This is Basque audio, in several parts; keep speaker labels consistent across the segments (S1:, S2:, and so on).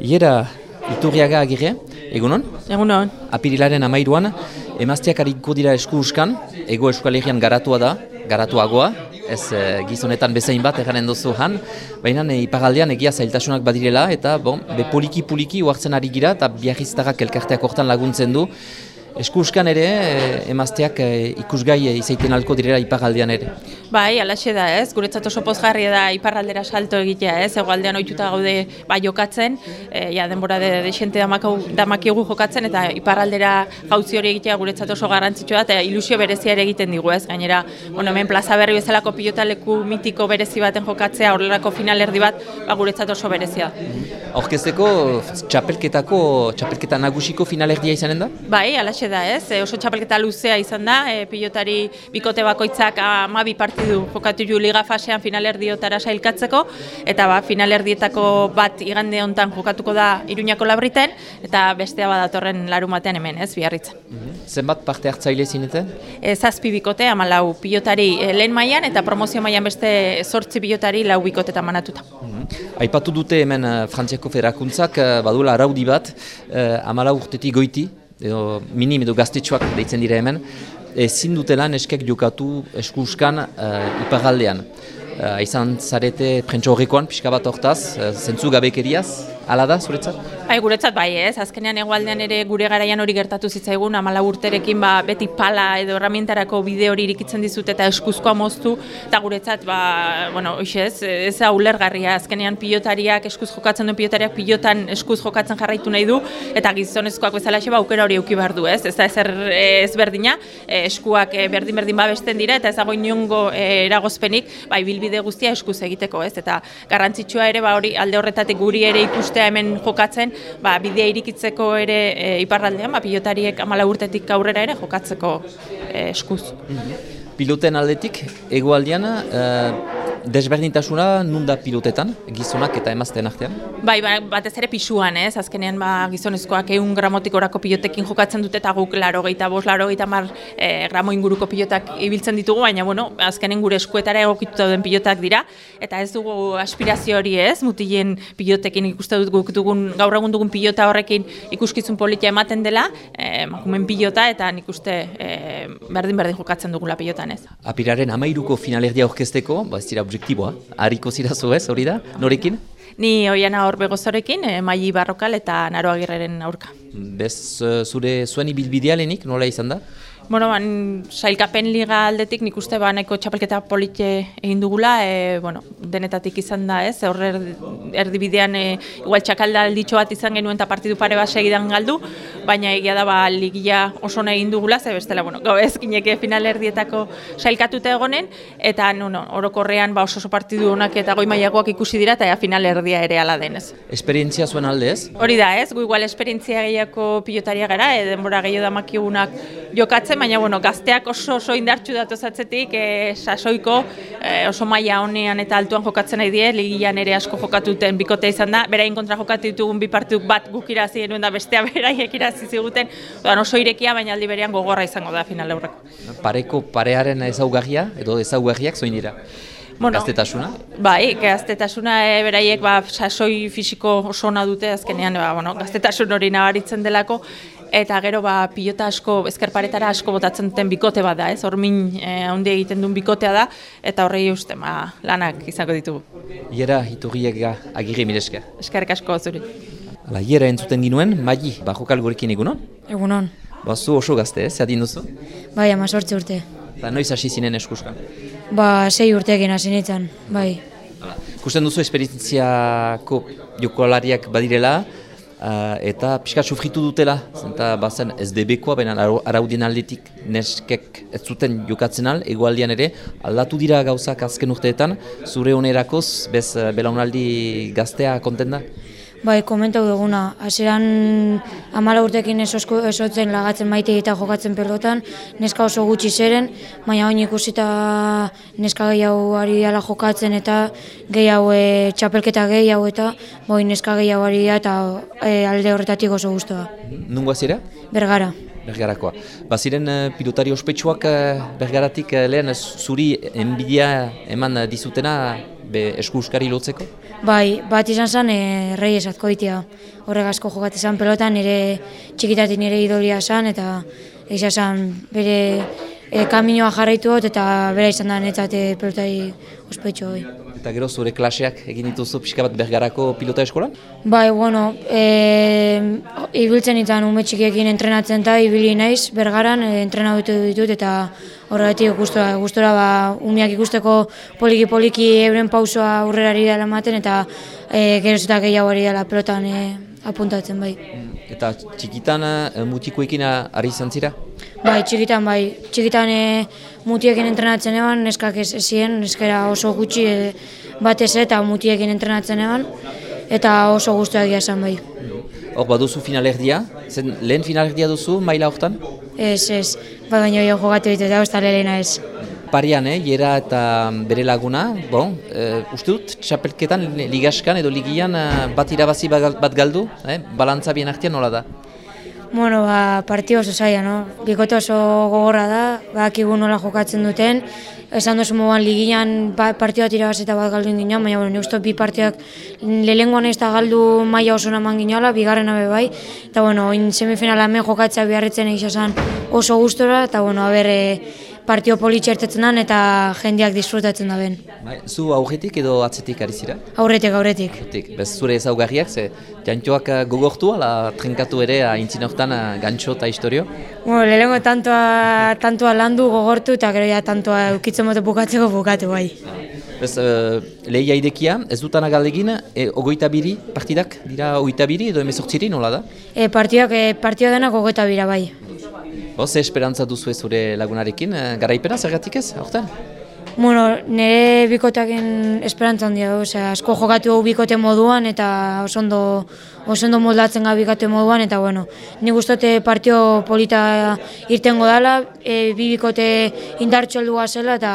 S1: Iera, Iturriaga agire, egunon?
S2: Egunon.
S1: Apirilaren amairuan, emazteak hariko dira esku uskan, ego eskualerian garatua da, garatuagoa, ez e, gizonetan bezain bat eganen duzu han, baina e, ipagaldean egia zailtasunak badirela, eta bon, be poliki-poliki uartzen ari gira, eta biarriztarrak elkarteak hortan laguntzen du, Eskuskan ere, eh, emazteak eh, ikusgai eh, izaiten alko direla iparraldean ere.
S2: Bai, alaxe da ez, guretzat oso pozgarria da iparraldera salto egitea ez, egualdean ohituta gaude bai jokatzen, e, ja, denbora de, de damakigu jokatzen, eta iparraldera gauzi hori egitea guretzat oso garrantzitsua eta ilusio berezia ere egiten digu ez, gainera, bueno, hemen plaza berri bezalako pilotaleku mitiko berezi baten jokatzea, horrelako finalerdi bat, ba, guretzat oso berezia.
S1: Aurkezteko, txapelketako, txapelketa nagusiko finalerdia izanen da?
S2: Bai, alaxe da ez, e, oso txapelketa luzea izan da, e, pilotari bikote bakoitzak amabi partidu jokatu ju liga fasean finalerdiotara sailkatzeko, eta ba, finalerdietako bat igande hontan jokatuko da Iruñako labriten, eta bestea badatorren larumatean hemen, ez, biarritzen.
S1: Mm Zenbat parte hartzaile zineten?
S2: E, zazpi bikote, ama lau pilotari e, lehen mailan eta promozio mailan beste sortzi pilotari lau bikote eta manatuta.
S1: Mm Aipatu dute hemen uh, Frantziako federakuntzak uh, badula araudi bat, uh, amala urtetik goiti, edo minim edo gaztetxoak deitzen dira hemen, ezin dutela neskek jokatu eskuskan uh, iparaldean. Uh, izan zarete prentso horrekoan, pixka bat hortaz, uh, zentzu gabekeriaz, Hala da, zuretzat?
S2: Bai, guretzat bai, ez. Azkenean egualdean ere gure garaian hori gertatu zitzaigun, amala urterekin ba, beti pala edo herramientarako bide hori irikitzen dizut eta eskuzkoa moztu, eta guretzat, ba, bueno, ez, ez ulergarria, azkenean pilotariak, eskuz jokatzen duen pilotariak pilotan eskuz jokatzen jarraitu nahi du, eta gizonezkoak bezala ba, aukera hori euki behar du, ez? Ez da ezer ez berdina, e, eskuak e, berdin-berdin babesten dira, eta ez dago inongo e, eragozpenik, bai, bilbide guztia eskuz egiteko, ez? Eta garrantzitsua ere, ba, hori alde horretatik guri ere ikuste hemen jokatzen, ba, bidea irikitzeko ere e, iparraldean, ba, pilotariek amala urtetik aurrera ere jokatzeko e, eskuz.
S1: Piloten aldetik, egoaldean, e, desberdintasuna nun da pilotetan, gizonak eta emazten artean?
S2: Bai, ba, batez ere pisuan, ez? Azkenean ba, gizonezkoak egun gramotik orako pilotekin jokatzen dute eta guk laro gehieta bos, laro gehieta mar e, gramo inguruko pilotak ibiltzen ditugu, baina bueno, azkenen gure eskuetara egokituta den pilotak dira, eta ez dugu aspirazio hori ez, mutilen pilotekin ikuste dut guk dugun, gaur egun dugun pilota horrekin ikuskizun politia ematen dela, e, makumen pilota, eta nik uste e, berdin-berdin jokatzen dugula pilotan ez.
S1: Apiraren amairuko finalerdia orkesteko, ba ez dira objektiboa, hariko zirazu ez, hori da, norekin?
S2: Ni hoiana hor begozorekin, e, maili barrokal eta naroagirreren aurka.
S1: Bez, eh, zure zuen ibilbidea nola izan da?
S2: Bueno, ban, sailkapen liga aldetik nik uste ba, nahiko txapelketa polite egin dugula, e, bueno, denetatik izan da, ez, horre erdibidean e, igual txakalda alditxo bat izan genuen eta partidu pare bat segidan galdu, baina egia da ba, ligia oso egin dugula, ze bestela, bueno, gau ez gineke final erdietako sailkatuta egonen, eta no, no, orokorrean ba, oso oso partidu honak eta goi maiagoak ikusi dira, eta final erdia ere ala denez.
S1: Esperientzia zuen alde ez?
S2: Hori da, ez, gu igual esperientzia gehiako pilotaria gara, e, denbora gehiago damakigunak jokatzen, baina bueno, gazteak oso oso indartsu datu zatzetik, e, sasoiko e, oso maila honean eta altuan jokatzen nahi die, ligian ere asko jokatuten bikote izan da, berain kontra jokatu ditugun bi partiduk bat guk irazi genuen da bestea beraiek irazi ziguten, Odan oso irekia, baina aldi berean gogorra izango da final aurreko.
S1: Pareko parearen ezaugarria edo ezaugarriak zoin dira? Bueno, gaztetasuna?
S2: Bai, gaztetasuna e, beraiek ba, sasoi fisiko oso ona dute azkenean ba, bueno, gaztetasun hori nabaritzen delako eta gero ba, pilota asko, ezkerparetara asko botatzen duten bikote bat da, ez? Hormin eh, handi egiten duen bikotea da, eta horrei uste, ba, lanak izango ditugu.
S1: Iera, hiturriak agirri mireska.
S2: Eskerrik asko zuri.
S1: Hala, iera entzuten ginuen, maili, bajokal gurekin egunon?
S3: Egunon.
S1: Ba, zu oso gazte, ez? Zerdin duzu?
S3: Bai, ama sortze urte.
S1: Eta noiz hasi zinen eskuskan?
S3: Ba, sei urteekin hasi nintzen, bai.
S1: Hala, kusten duzu esperientziako jokolariak badirela, Uh, eta pixka sufritu dutela, zenta bazen ez debekoa, baina araudien aldetik neskek ez zuten jokatzen al, egualdian ere, aldatu dira gauzak azken urteetan, zure onerakoz, bez uh, belaunaldi gaztea konten da?
S3: Bai, komentau duguna. Hasieran amala urtekin esotzen lagatzen maite eta jokatzen pelotan, neska oso gutxi zeren, baina oin ikusita neska gehiago ari ala jokatzen eta gehiago e, txapelketa gehiago eta boi neska gehiago ari eta e, alde horretatik oso guztua.
S1: Nungoa zira?
S3: Bergara.
S1: Bergarakoa. Baziren uh, pilotari ospetsuak uh, bergaratik uh, lehen zuri enbidia eman dizutena be eskuskari lotzeko?
S3: Bai, bat izan zen e, rei esatko ditia. Horregazko jokat izan pelotan, nire txikitatik nire idolia zen, eta izan zen bere e, kaminoa jarraitu dut, eta bera izan da netzat e, pelotari ospetxo hori.
S1: Eta gero zure klaseak egin dituzu pixka bat bergarako pilota eskolan?
S3: Bai, bueno, e, ibiltzen izan ume txikiekin entrenatzen eta ibili naiz bergaran e, entrenatu ditut eta horregatik gustora, gustora ba, umeak ikusteko poliki-poliki euren pausoa aurrerari dela ematen eta e, geroz eta gehiago ari dela pelotan e, apuntatzen bai.
S1: Eta txikitan e, mutikoekin ari izan zira?
S3: Bai, txikitan bai. Txikitan e, mutiekin entrenatzen eban, neskak ez ezien, neskera oso gutxi e, batez eta mutiekin entrenatzen eban, eta oso guztuak esan bai.
S1: Hor, baduzu finalerdia? Zen lehen finalerdia duzu maila hortan?
S3: Ez, ez, ba, baina jo jogatu ditu eta ez lehena ez.
S1: Parian, eh, Jera eta bere laguna, bon, e, uste dut, txapelketan, ligaskan edo ligian bat irabazi bat galdu, eh? balantza bien artean nola da?
S3: Bueno, ba, partio oso zaila, no? Bikote oso gogorra da, bakigu nola jokatzen duten. Esan duzu moan ligian ba, partioa tira eta bat galdu ginen, baina bueno, uste bi partioak lehengoan ez da galdu maila oso naman ginola, bigarren abe bai. Eta bueno, in semifinala hemen jokatzea biharritzen egizazan oso gustora, eta bueno, haber, e, partio politxertetzen den eta jendeak disfrutatzen da ben.
S1: Bai, zu aurretik edo atzetik ari zira?
S3: Aurretik, aurretik.
S1: Aurretik, bez zure ezaugarriak, ze jantxoak eh, gogortu ala trenkatu ere aintzin hortan eh, gantxo eta historio?
S3: Bueno, lehenko tantoa, tantoa landu gogortu eta gero ja tantoa eukitzen mote bukatzeko bukatu bai.
S1: Bez, uh, lehia idekia, ez dutan agaldegin, e, ogoita biri partidak dira ogoita biri edo emezortziri nola da?
S3: E, partidak, e, partioa denak ogoita bira bai.
S1: Bo, ze esperantza duzu zure lagunarekin, eh, garaipena zergatik ez, aurten?
S3: Bueno, nire bikotaken esperantza handia, osea, asko jokatu hau bikote moduan eta osondo, osondo moldatzen ga bikote moduan eta bueno, ni gustote partio polita irtengo dala, e, bi bikote indartxo heldu zela eta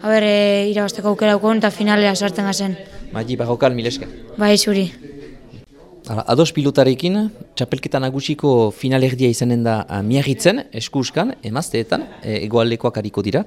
S3: a ber, e, irabasteko aukera eta finalea sartzen gazen.
S1: Magi barrokal mileska.
S3: Bai, zuri.
S1: Ados pilotarekin, txapelketa nagusiko finalerdia izanen da uh, miagitzen, eskuskan, emazteetan, e, egoaldekoak hariko dira.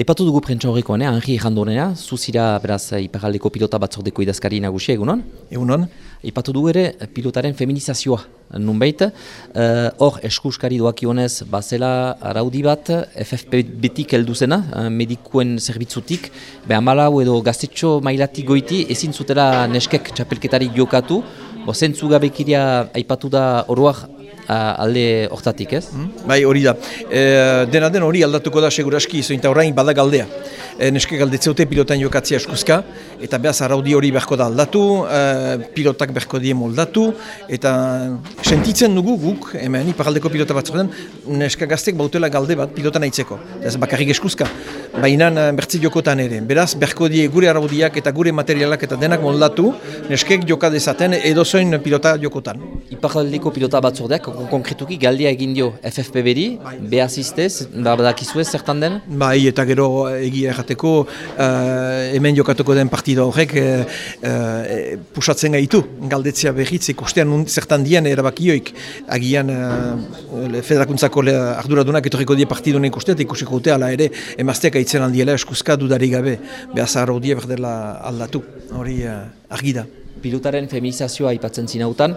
S1: Aipatu dugu prentsa horrekoan, eh? Anri Errandonera, zuzira beraz iparaldeko pilota batzordeko idazkari nagusia, egunon?
S4: Egunon.
S1: Aipatu dugu ere pilotaren feminizazioa, nunbait. Eh, hor, uh, eskuskari doakionez, bazela araudi bat, FFP betik helduzena, uh, medikuen zerbitzutik, beha malau edo gaztetxo mailatik goiti, ezin zutela neskek txapelketari jokatu, bo zentzu gabekiria aipatu da oroak alde hortatik, ez? Hmm?
S4: Bai, hori da. E, dena den hori aldatuko da seguraski, zointa orain bada galdea. E, neske galdetzeute pilotan jokatzea eskuzka, eta behaz araudi hori beharko da aldatu, e, pilotak beharko die moldatu, eta sentitzen dugu guk, hemen iparaldeko pilota bat zuten, neska gaztek bautela galde bat pilotan aitzeko. Ez bakarrik eskuzka, baina e, bertzi jokotan ere. Beraz, beharko die gure araudiak eta gure materialak eta denak moldatu, neskek joka dezaten edo zoin pilota jokotan.
S1: Iparaldeko pilota batzordeak konkretuki galdia egin dio FFP-beri, behaz iztez, badakizue zertan den?
S4: Bai, eta gero egia errateko uh, hemen jokatuko den partida horrek uh, uh, pusatzen gaitu, galdetzea behitz, ikustean zertan dian erabakioik agian uh, federakuntzako arduradunak etorriko die partidun ikustea, eta ikusiko dute ala ere emazteak aitzen aldiela eskuzka dudari gabe, behaz arrodia berdela aldatu, hori uh, argida.
S1: Pilotaren feminizazioa aipatzen zinautan,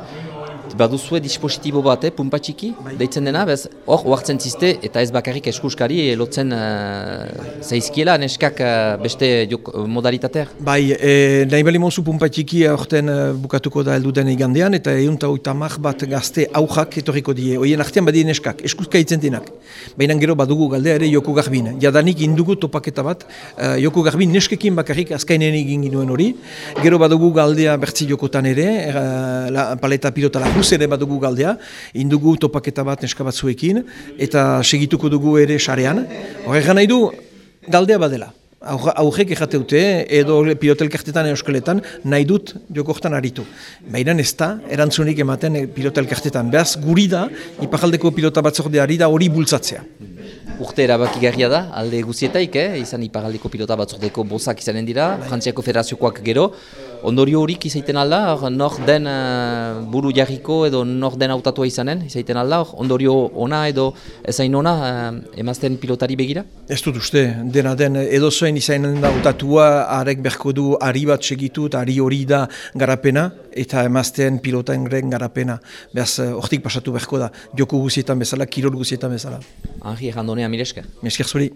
S1: baduzue dispositibo bat, eh, pumpa txiki, bai. deitzen dena, bez, hor, oartzen zizte, eta ez bakarrik eskuskari, lotzen uh, zaizkiela, neskak uh, beste jok, modalitateak?
S4: Bai, e, nahi bali mozu pumpa txiki aurten uh, bukatuko da heldu den igandean, eta egun eta oita bat gazte aujak etorriko die, oien artean badien neskak, eskuska itzen denak. Baina gero badugu galdea ere joko garbin. Jadanik indugu topaketa bat, uh, joko garbin neskekin bakarrik azkainen egin ginuen hori, gero badugu galdea bertzi jokotan ere, uh, la, paleta pilota luz ere badugu galdea, indugu topaketa bat neska batzuekin, eta segituko dugu ere sarean. Horrega nahi du, galdea badela. Aurrek ejateute, edo pilotelkartetan euskaletan, nahi dut jokortan aritu. Baina ez da, erantzunik ematen pilotelkartetan. Beaz, guri da, ipajaldeko pilota batzordeari da hori bultzatzea.
S1: Urte erabakigarria da, alde guzietaik, eh? izan ipagaldeko pilota batzordeko bozak izanen dira, Frantziako federaziokoak gero. Ondorio horik izaiten alda, nor den uh, buru jarriko edo nor den hautatua izanen, izaiten alda, ondorio ona edo ezain ona uh, emazten pilotari begira?
S4: Ez dut uste, dena den edo zoen izanen da hautatua, arek berko du ari bat segitu eta ari hori da garapena, eta emazten pilotan garapena. Beaz, hortik pasatu berko da, joko guzietan bezala, kirol guzietan bezala.
S1: Ahri, errandonea, mireska.
S4: Mesker zuri.